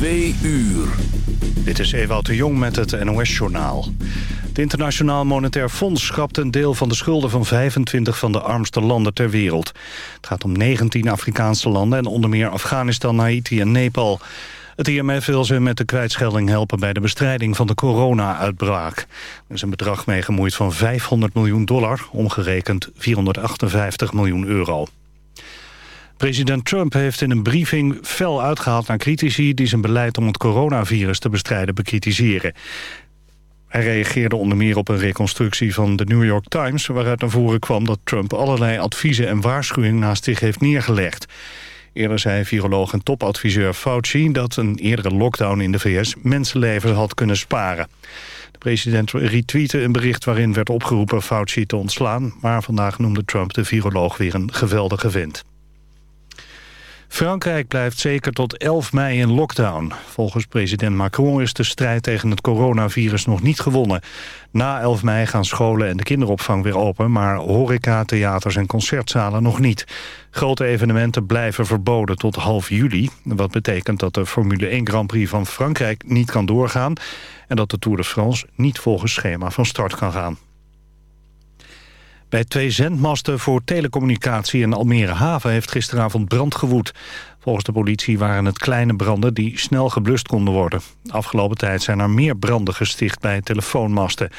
Twee uur. Dit is Ewout de Jong met het NOS-journaal. Het Internationaal Monetair Fonds schrapt een deel van de schulden van 25 van de armste landen ter wereld. Het gaat om 19 Afrikaanse landen en onder meer Afghanistan, Haiti en Nepal. Het IMF wil ze met de kwijtschelding helpen bij de bestrijding van de corona-uitbraak. Er is een bedrag mee gemoeid van 500 miljoen dollar, omgerekend 458 miljoen euro. President Trump heeft in een briefing fel uitgehaald naar critici... die zijn beleid om het coronavirus te bestrijden bekritiseren. Hij reageerde onder meer op een reconstructie van de New York Times... waaruit naar voren kwam dat Trump allerlei adviezen en waarschuwingen naast zich heeft neergelegd. Eerder zei viroloog en topadviseur Fauci dat een eerdere lockdown in de VS mensenlevens had kunnen sparen. De president retweette een bericht waarin werd opgeroepen Fauci te ontslaan... maar vandaag noemde Trump de viroloog weer een geweldige vent. Frankrijk blijft zeker tot 11 mei in lockdown. Volgens president Macron is de strijd tegen het coronavirus nog niet gewonnen. Na 11 mei gaan scholen en de kinderopvang weer open... maar horeca, theaters en concertzalen nog niet. Grote evenementen blijven verboden tot half juli. Wat betekent dat de Formule 1 Grand Prix van Frankrijk niet kan doorgaan... en dat de Tour de France niet volgens schema van start kan gaan. Bij twee zendmasten voor telecommunicatie in Almere Haven heeft gisteravond brand gewoed. Volgens de politie waren het kleine branden die snel geblust konden worden. Afgelopen tijd zijn er meer branden gesticht bij telefoonmasten.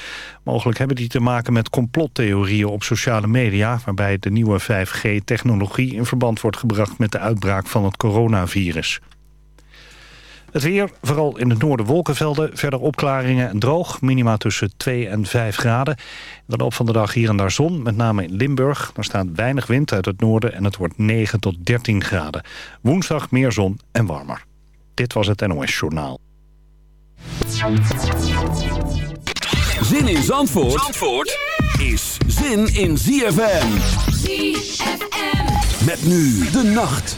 Mogelijk hebben die te maken met complottheorieën op sociale media... waarbij de nieuwe 5G-technologie in verband wordt gebracht met de uitbraak van het coronavirus. Het weer, vooral in het noorden wolkenvelden. Verder opklaringen en droog. Minima tussen 2 en 5 graden. De loop van de dag hier en daar zon, met name in Limburg. Daar staat weinig wind uit het noorden en het wordt 9 tot 13 graden. Woensdag meer zon en warmer. Dit was het NOS Journaal. Zin in Zandvoort, Zandvoort is zin in ZFM. ZFM. Met nu de nacht.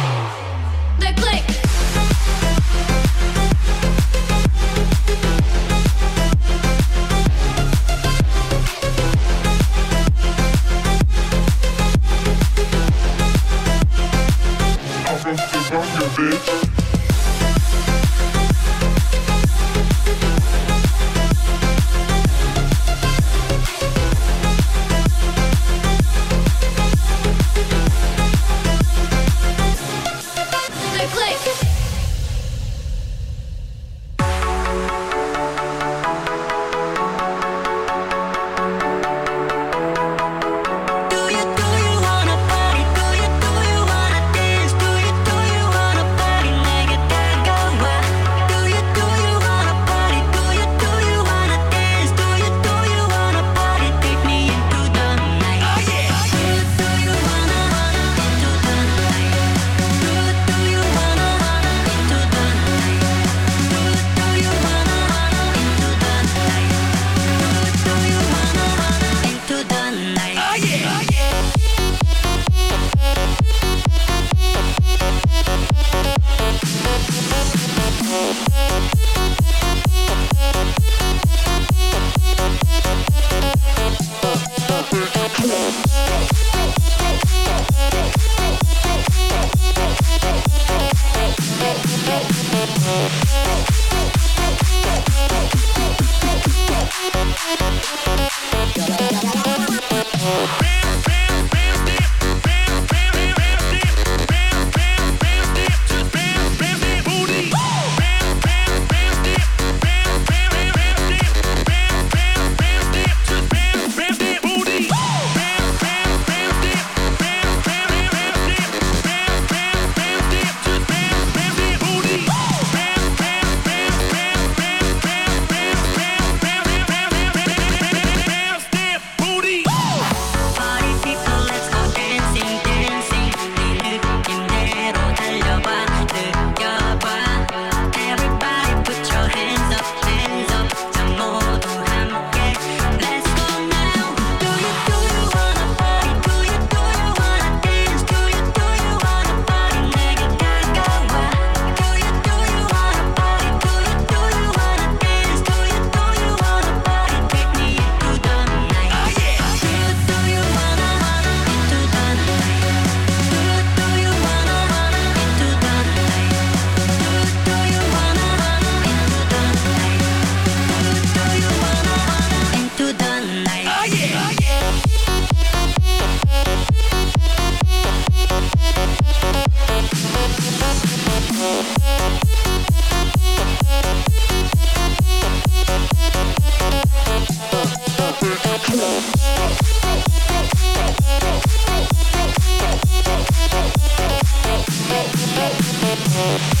Some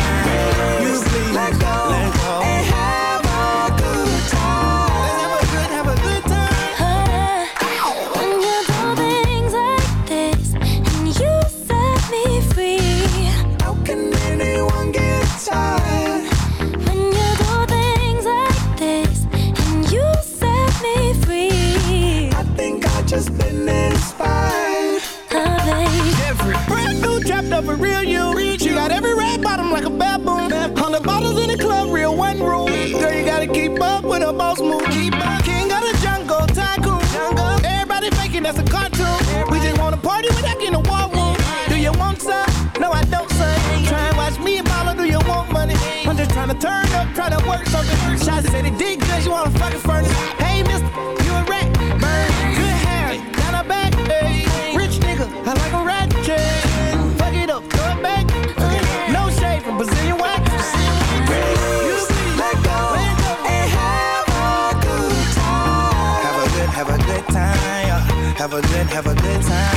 Let go, work something. Shots said it did good, you wanna fucking furnace. Hey, mister, you a rat. Burn, good hair, down her back. Hey, rich nigga, I like a rat chain. Fuck it up, throw it back. Uh, no shade from Brazilian wax. You see. Let go and have a good time. Have a good, have a good time. Have a good, have a good time.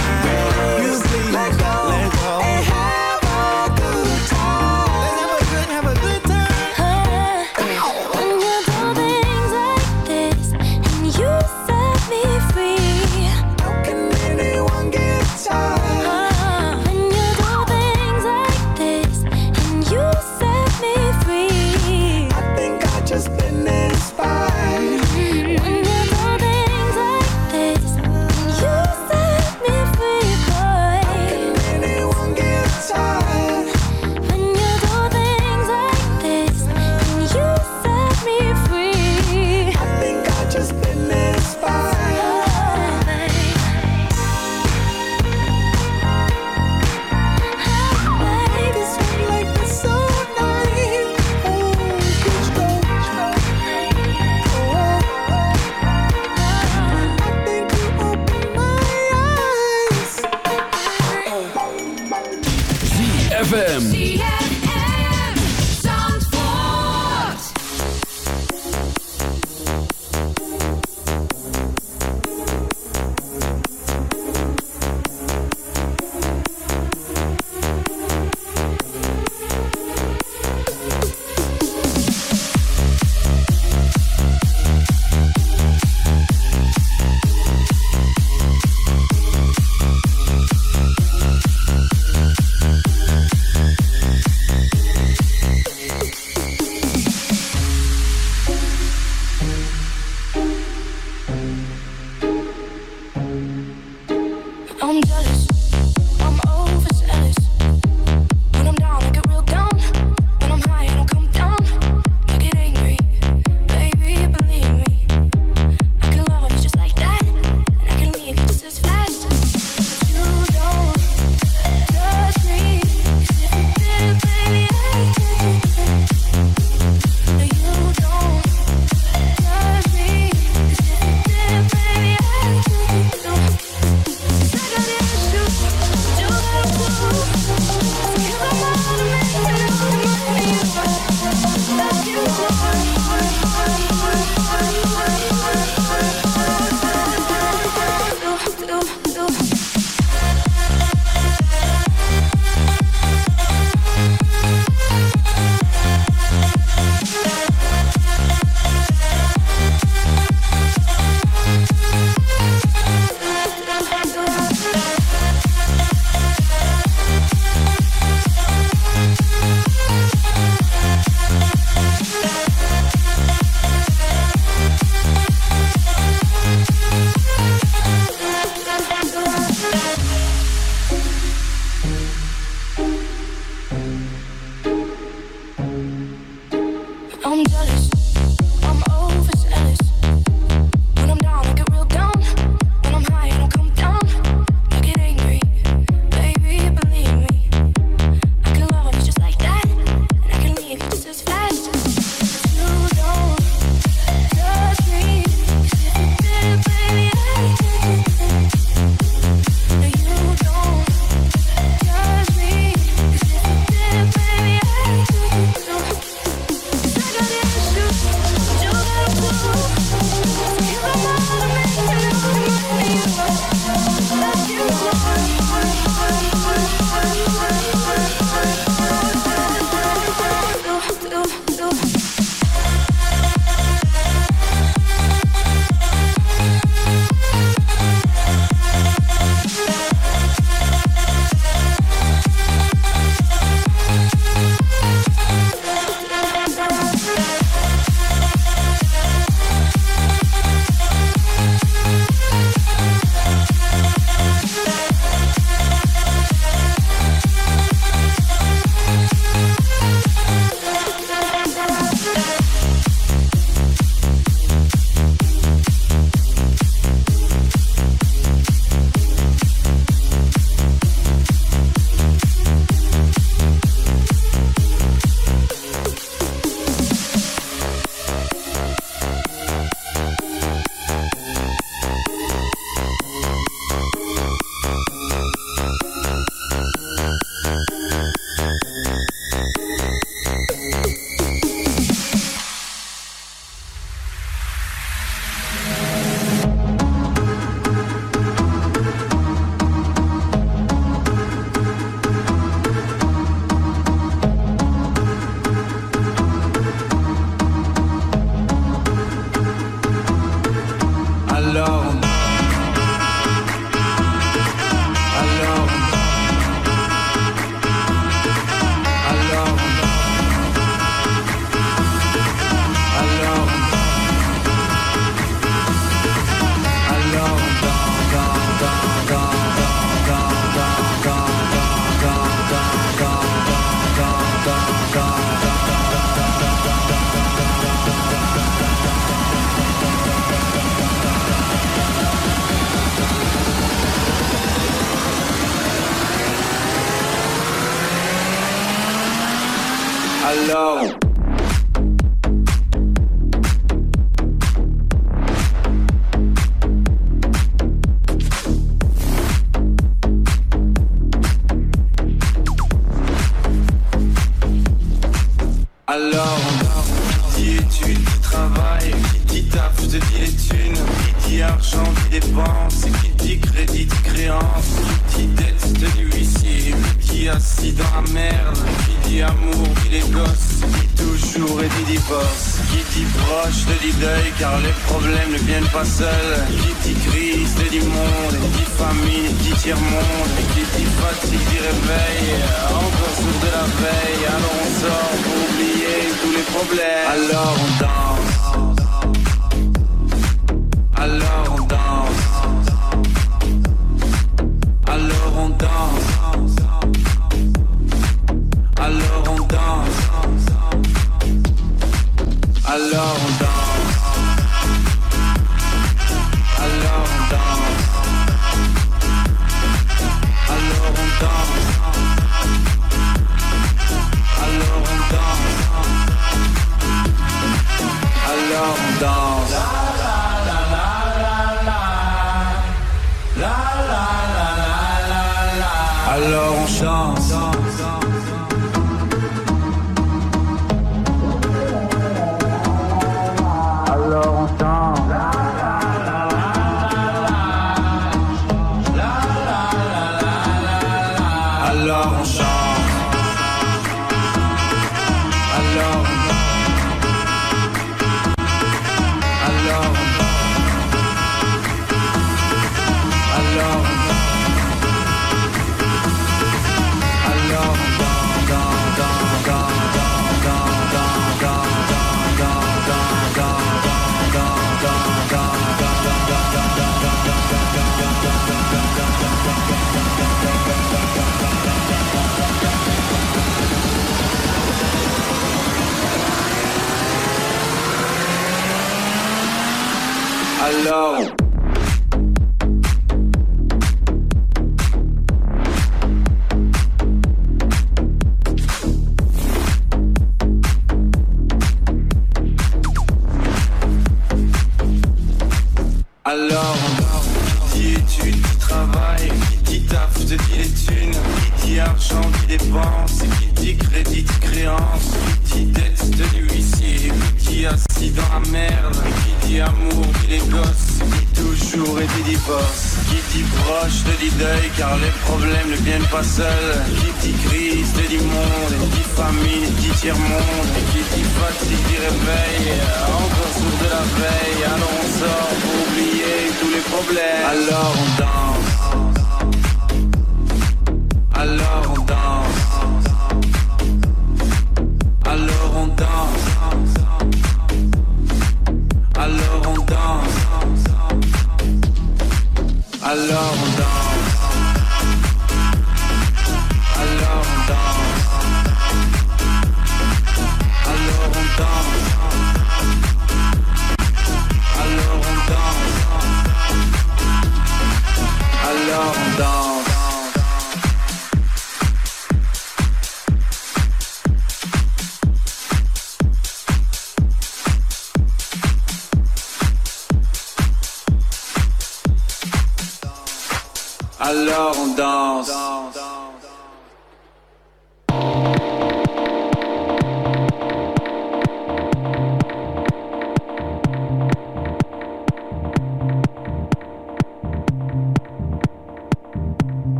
Alors on danse.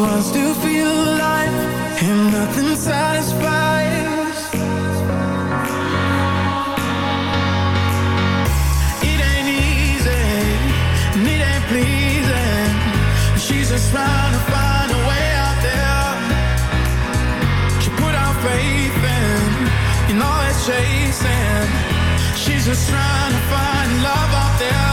Wants to feel alive, and nothing satisfies. It ain't easy, and it ain't pleasing. She's just trying to find a way out there. She put out faith in, in all that chasing. She's just trying to find love out there,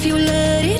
if you let it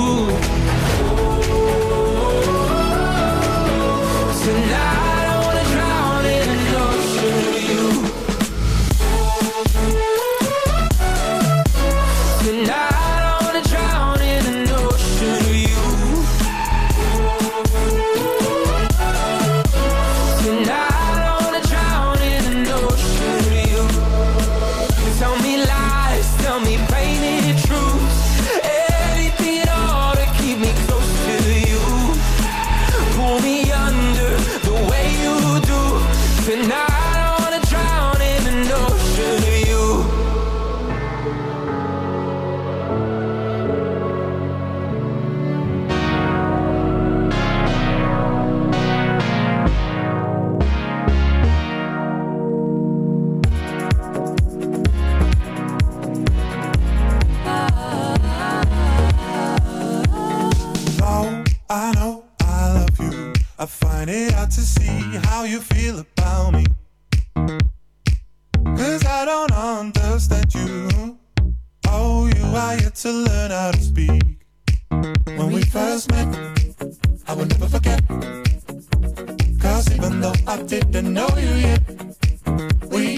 find it out to see how you feel about me. Cause I don't understand you. Oh, you are yet to learn how to speak. When we first met, I will never forget. Cause even though I didn't know you yet, we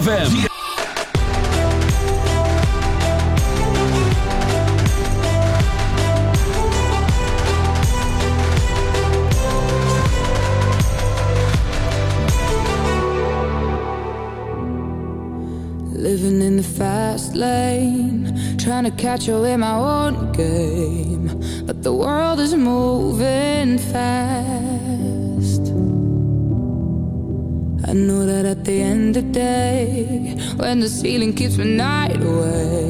ZFM. Living in the fast lane, trying to catch up in my own game The ceiling keeps my night away.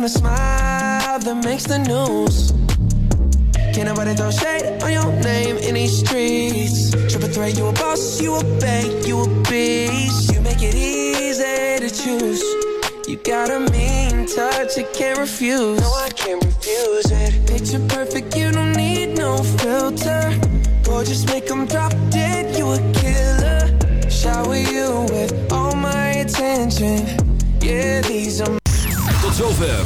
kind of smile that makes the news. Can't nobody throw shade on your name in these streets. Triple threat, you a boss, you a bank, you a beast. You make it easy to choose. You got a mean touch, you can't refuse. No,